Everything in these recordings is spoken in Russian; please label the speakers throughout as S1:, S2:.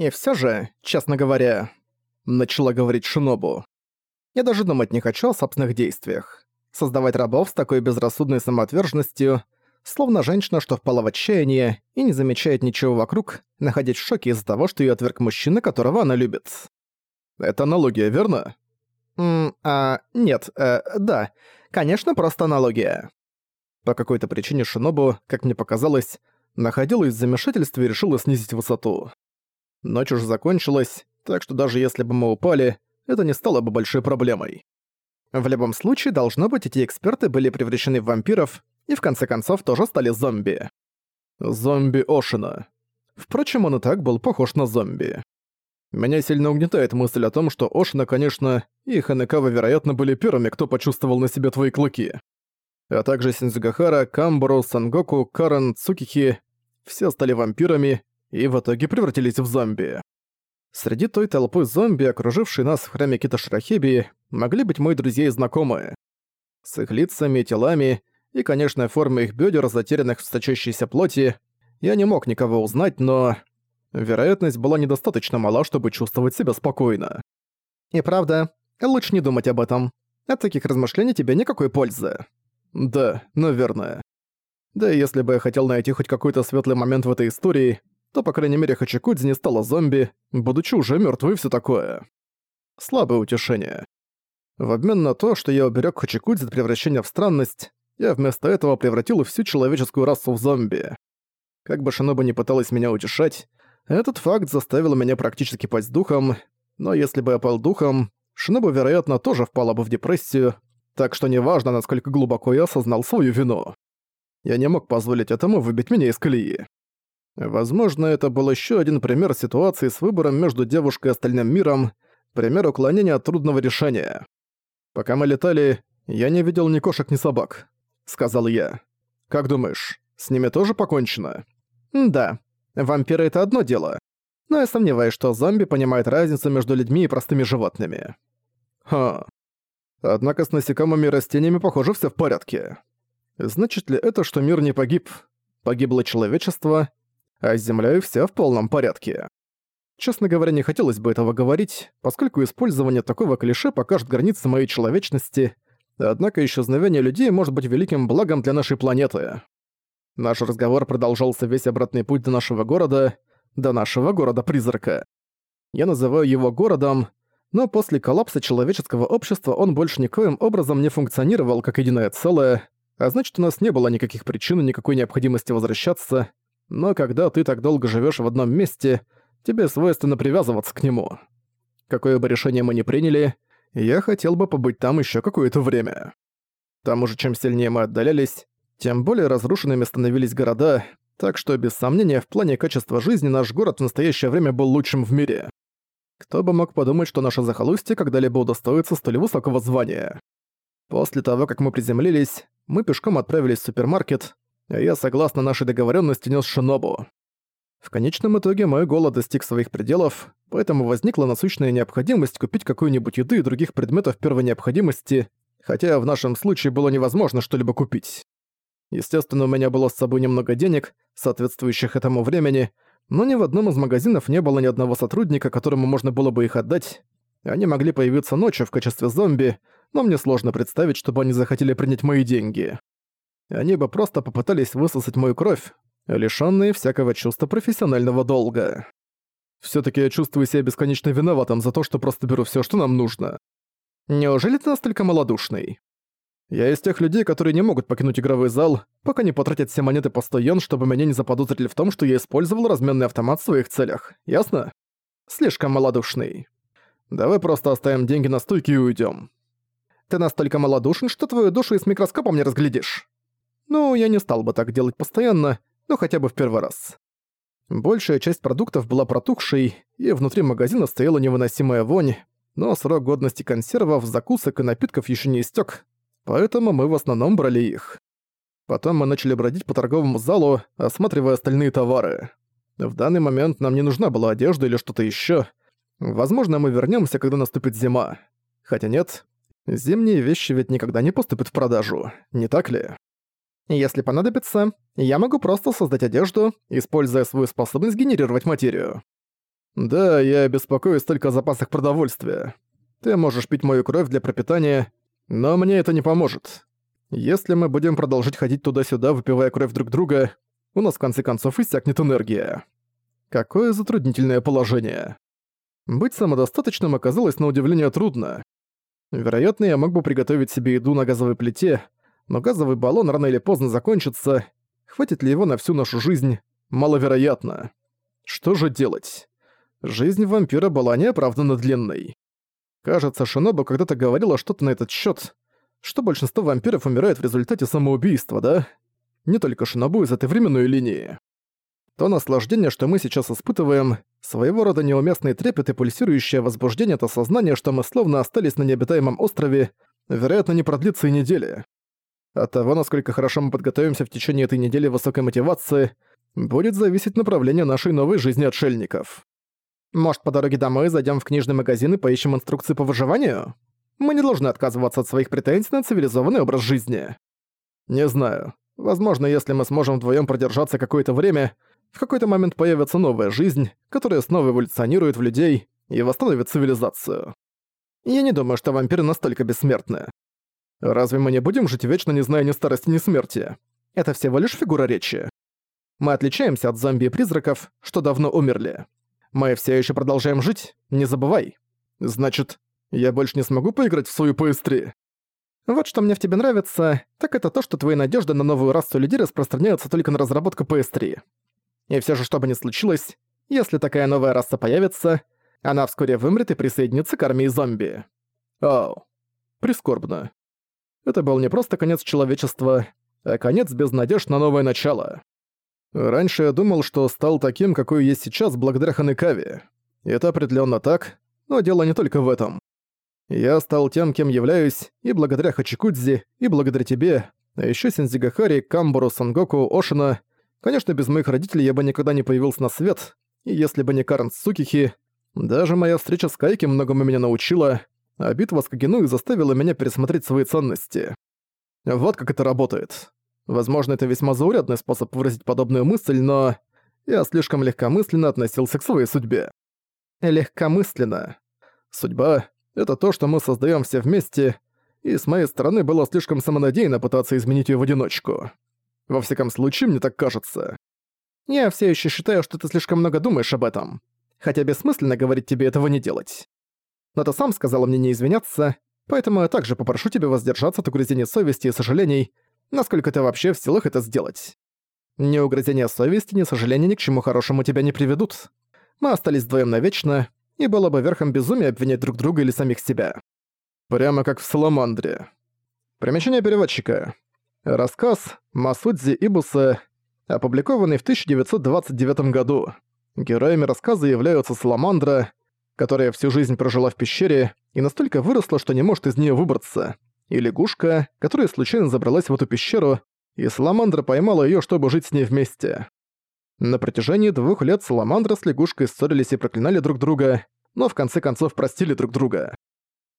S1: И все же, честно говоря, начала говорить Шинобу. Я даже думать не хочу о собственных действиях. Создавать рабов с такой безрассудной самоотверженностью, словно женщина, что впала в отчаяние и не замечает ничего вокруг, находясь в шоке из-за того, что ее отверг мужчина, которого она любит. Это аналогия, верно? Мм, а, нет, э, да. Конечно, просто аналогия. По какой-то причине Шинобу, как мне показалось, находилась в замешательстве и решила снизить высоту. Ночь уже закончилась, так что даже если бы мы упали, это не стало бы большой проблемой. В любом случае, должно быть, эти эксперты были превращены в вампиров и в конце концов тоже стали зомби. Зомби Ошина. Впрочем, он и так был похож на зомби. Меня сильно угнетает мысль о том, что Ошина, конечно, и Ханекава, вероятно, были первыми, кто почувствовал на себе твои клыки. А также Синзугахара, Камбуру, Сангоку, Карен, Цукихи — все стали вампирами и в итоге превратились в зомби. Среди той толпы зомби, окружившей нас в храме Кита могли быть мои друзья и знакомые. С их лицами, телами и, конечно, формой их бедер, затерянных в сточащейся плоти, я не мог никого узнать, но... Вероятность была недостаточно мала, чтобы чувствовать себя спокойно. И правда, лучше не думать об этом. От таких размышлений тебе никакой пользы. Да, наверное. Да и если бы я хотел найти хоть какой-то светлый момент в этой истории, то, по крайней мере, Хачикудзи не стала зомби, будучи уже мертвой и всё такое. Слабое утешение. В обмен на то, что я уберег Хачикудзи от превращения в странность, я вместо этого превратил всю человеческую расу в зомби. Как бы Шиноба не пыталась меня утешать, этот факт заставил меня практически пасть духом, но если бы я пал духом, Шиноба, вероятно, тоже впала бы в депрессию, так что неважно, насколько глубоко я осознал свою вину. Я не мог позволить этому выбить меня из колеи. Возможно, это был еще один пример ситуации с выбором между девушкой и остальным миром, пример уклонения от трудного решения. Пока мы летали, я не видел ни кошек, ни собак, сказал я. Как думаешь, с ними тоже покончено? Да. Вампиры — это одно дело. Но я сомневаюсь, что зомби понимают разницу между людьми и простыми животными. Ха. Однако с насекомыми и растениями, похоже, все в порядке. Значит ли это, что мир не погиб? Погибло человечество, а с Землей все в полном порядке. Честно говоря, не хотелось бы этого говорить, поскольку использование такого клише покажет границы моей человечности, однако исчезновение людей может быть великим благом для нашей планеты. Наш разговор продолжался весь обратный путь до нашего города, до нашего города-призрака. Я называю его городом, но после коллапса человеческого общества он больше никоим образом не функционировал как единое целое, а значит, у нас не было никаких причин и никакой необходимости возвращаться, но когда ты так долго живешь в одном месте, тебе свойственно привязываться к нему. Какое бы решение мы ни приняли, я хотел бы побыть там еще какое-то время. К тому же, чем сильнее мы отдалялись, тем более разрушенными становились города, так что, без сомнения, в плане качества жизни наш город в настоящее время был лучшим в мире. Кто бы мог подумать, что наше захолустье когда-либо удостоится столь высокого звания. После того, как мы приземлились, мы пешком отправились в супермаркет, я, согласно нашей договоренности, нес Шинобу. В конечном итоге мой голод достиг своих пределов, поэтому возникла насущная необходимость купить какую-нибудь еду и других предметов первой необходимости, хотя в нашем случае было невозможно что-либо купить. Естественно, у меня было с собой немного денег, соответствующих этому времени, но ни в одном из магазинов не было ни одного сотрудника, которому можно было бы их отдать. Они могли появиться ночью в качестве зомби, но мне сложно представить, чтобы они захотели принять мои деньги они бы просто попытались высосать мою кровь, лишённые всякого чувства профессионального долга. Всё-таки я чувствую себя бесконечно виноватым за то, что просто беру всё, что нам нужно. Неужели ты настолько малодушный? Я из тех людей, которые не могут покинуть игровой зал, пока не потратят все монеты по 100 йен, чтобы меня не заподозрили в том, что я использовал разменный автомат в своих целях. Ясно? Слишком малодушный. Давай просто оставим деньги на стойке и уйдём. Ты настолько малодушен, что твою душу и с микроскопом не разглядишь. Ну, я не стал бы так делать постоянно, но хотя бы в первый раз. Большая часть продуктов была протухшей, и внутри магазина стояла невыносимая вонь, но срок годности консервов, закусок и напитков еще не истек, поэтому мы в основном брали их. Потом мы начали бродить по торговому залу, осматривая остальные товары. В данный момент нам не нужна была одежда или что-то еще. Возможно, мы вернемся, когда наступит зима. Хотя нет, зимние вещи ведь никогда не поступят в продажу, не так ли? Если понадобится, я могу просто создать одежду, используя свою способность генерировать материю. Да, я беспокоюсь только о запасах продовольствия. Ты можешь пить мою кровь для пропитания, но мне это не поможет. Если мы будем продолжать ходить туда-сюда, выпивая кровь друг друга, у нас в конце концов иссякнет энергия. Какое затруднительное положение. Быть самодостаточным оказалось на удивление трудно. Вероятно, я мог бы приготовить себе еду на газовой плите, но газовый баллон рано или поздно закончится. Хватит ли его на всю нашу жизнь? Маловероятно. Что же делать? Жизнь вампира была неоправданно длинной. Кажется, Шиноба когда-то говорила что-то на этот счет, что большинство вампиров умирает в результате самоубийства, да? Не только Шинобу из этой временной линии. То наслаждение, что мы сейчас испытываем, своего рода неуместный трепет и пульсирующее возбуждение от осознания, что мы словно остались на необитаемом острове, вероятно, не продлится и недели. От того, насколько хорошо мы подготовимся в течение этой недели высокой мотивации, будет зависеть направление нашей новой жизни отшельников. Может, по дороге домой зайдем в книжный магазин и поищем инструкции по выживанию? Мы не должны отказываться от своих претензий на цивилизованный образ жизни. Не знаю. Возможно, если мы сможем вдвоем продержаться какое-то время, в какой-то момент появится новая жизнь, которая снова эволюционирует в людей и восстановит цивилизацию. Я не думаю, что вампиры настолько бессмертны. Разве мы не будем жить вечно, не зная ни старости, ни смерти? Это всего лишь фигура речи. Мы отличаемся от зомби и призраков, что давно умерли. Мы все еще продолжаем жить, не забывай. Значит, я больше не смогу поиграть в свою PS3. Вот что мне в тебе нравится, так это то, что твои надежды на новую расу людей распространяются только на разработку PS3. И все же, что бы ни случилось, если такая новая раса появится, она вскоре вымрет и присоединится к армии зомби. Оу. Прискорбно. Это был не просто конец человечества, а конец без надежд на новое начало. Раньше я думал, что стал таким, какой есть сейчас, благодаря Ханекаве. Это определенно так, но дело не только в этом. Я стал тем, кем являюсь, и благодаря Хачикудзи, и благодаря тебе, а ещё Синзигахари, Камбуру, Сангоку, Ошина. Конечно, без моих родителей я бы никогда не появился на свет, и если бы не Карн Сукихи, даже моя встреча с Кайки многому меня научила, а битва с Кагенуи заставила меня пересмотреть свои ценности. Вот как это работает. Возможно, это весьма заурядный способ выразить подобную мысль, но я слишком легкомысленно относился к своей судьбе. Легкомысленно. Судьба — это то, что мы создаем все вместе, и с моей стороны было слишком самонадеянно пытаться изменить ее в одиночку. Во всяком случае, мне так кажется. Я все еще считаю, что ты слишком много думаешь об этом. Хотя бессмысленно говорить тебе этого не делать. Но ты сам сказала мне не извиняться, поэтому я также попрошу тебя воздержаться от угрызений совести и сожалений, насколько ты вообще в силах это сделать. Ни угрызения совести, ни сожаления ни к чему хорошему тебя не приведут. Мы остались вдвоем навечно, и было бы верхом безумия обвинять друг друга или самих себя. Прямо как в Саламандре. Примечание переводчика. Рассказ Масудзи Ибуса, опубликованный в 1929 году. Героями рассказа являются Саламандра, которая всю жизнь прожила в пещере и настолько выросла, что не может из нее выбраться, и лягушка, которая случайно забралась в эту пещеру, и Саламандра поймала её, чтобы жить с ней вместе. На протяжении двух лет Саламандра с лягушкой ссорились и проклинали друг друга, но в конце концов простили друг друга.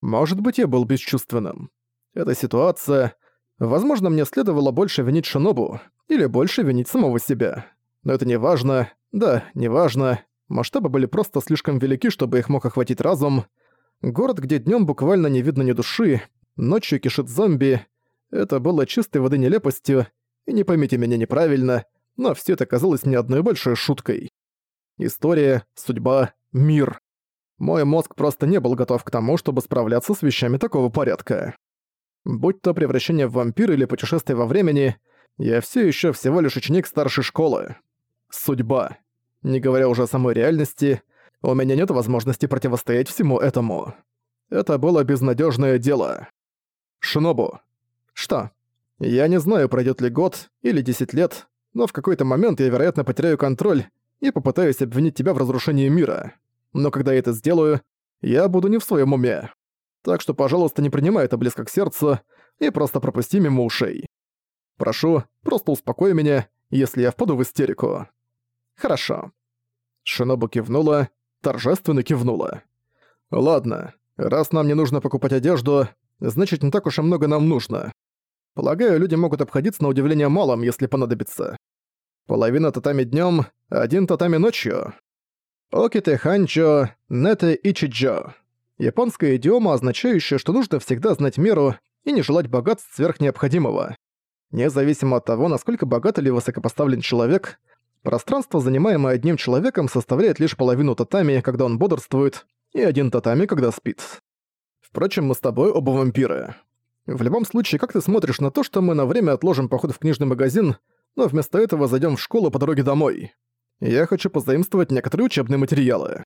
S1: Может быть, я был бесчувственным. Эта ситуация... Возможно, мне следовало больше винить Шинобу, или больше винить самого себя. Но это не важно. Да, не важно. Масштабы были просто слишком велики, чтобы их мог охватить разум. Город, где днём буквально не видно ни души, ночью кишит зомби. Это было чистой воды нелепостью, и не поймите меня неправильно, но все это казалось мне одной большой шуткой. История, судьба, мир. Мой мозг просто не был готов к тому, чтобы справляться с вещами такого порядка. Будь то превращение в вампира или путешествие во времени, я все еще всего лишь ученик старшей школы. Судьба. Не говоря уже о самой реальности, у меня нет возможности противостоять всему этому. Это было безнадежное дело. Шинобу. Что? Я не знаю, пройдет ли год или 10 лет, но в какой-то момент я, вероятно, потеряю контроль и попытаюсь обвинить тебя в разрушении мира. Но когда я это сделаю, я буду не в своем уме. Так что, пожалуйста, не принимай это близко к сердцу и просто пропусти мимо ушей. Прошу, просто успокой меня, если я впаду в истерику. Хорошо. Шинобу кивнула, торжественно кивнула. Ладно, раз нам не нужно покупать одежду, значит не так уж и много нам нужно. Полагаю, люди могут обходиться на удивление малым, если понадобится. Половина татами днем, один татами ночью. Оките ханчо нете ичиджо. Японская идиома, означающая, что нужно всегда знать меру и не желать богатств сверх необходимого. Независимо от того, насколько богат или высокопоставлен человек, пространство, занимаемое одним человеком, составляет лишь половину татами, когда он бодрствует, и один татами, когда спит. Впрочем, мы с тобой оба вампиры. В любом случае, как ты смотришь на то, что мы на время отложим поход в книжный магазин, но вместо этого зайдем в школу по дороге домой? Я хочу позаимствовать некоторые учебные материалы.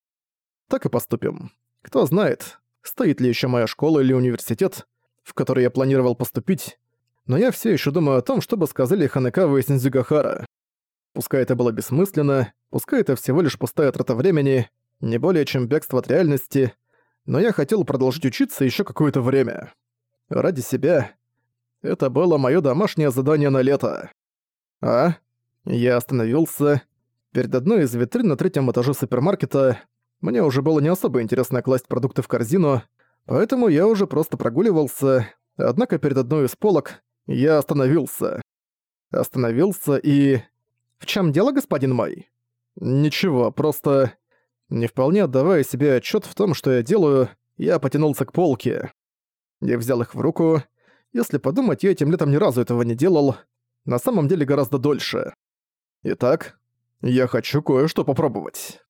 S1: Так и поступим. Кто знает, стоит ли еще моя школа или университет, в который я планировал поступить, но я все еще думаю о том, что бы сказали Ханекава и Синдзюгахара. Пускай это было бессмысленно, пускай это всего лишь пустая трата времени, не более чем бегство от реальности, но я хотел продолжить учиться еще какое-то время. Ради себя. Это было мое домашнее задание на лето. А? Я остановился. Перед одной из витрин на третьем этаже супермаркета мне уже было не особо интересно класть продукты в корзину, поэтому я уже просто прогуливался, однако перед одной из полок я остановился. Остановился и... «В чем дело, господин мой?» «Ничего, просто...» Не вполне отдавая себе отчет в том, что я делаю, я потянулся к полке. Я взял их в руку. Если подумать, я этим летом ни разу этого не делал. На самом деле гораздо дольше. Итак, я хочу кое-что попробовать.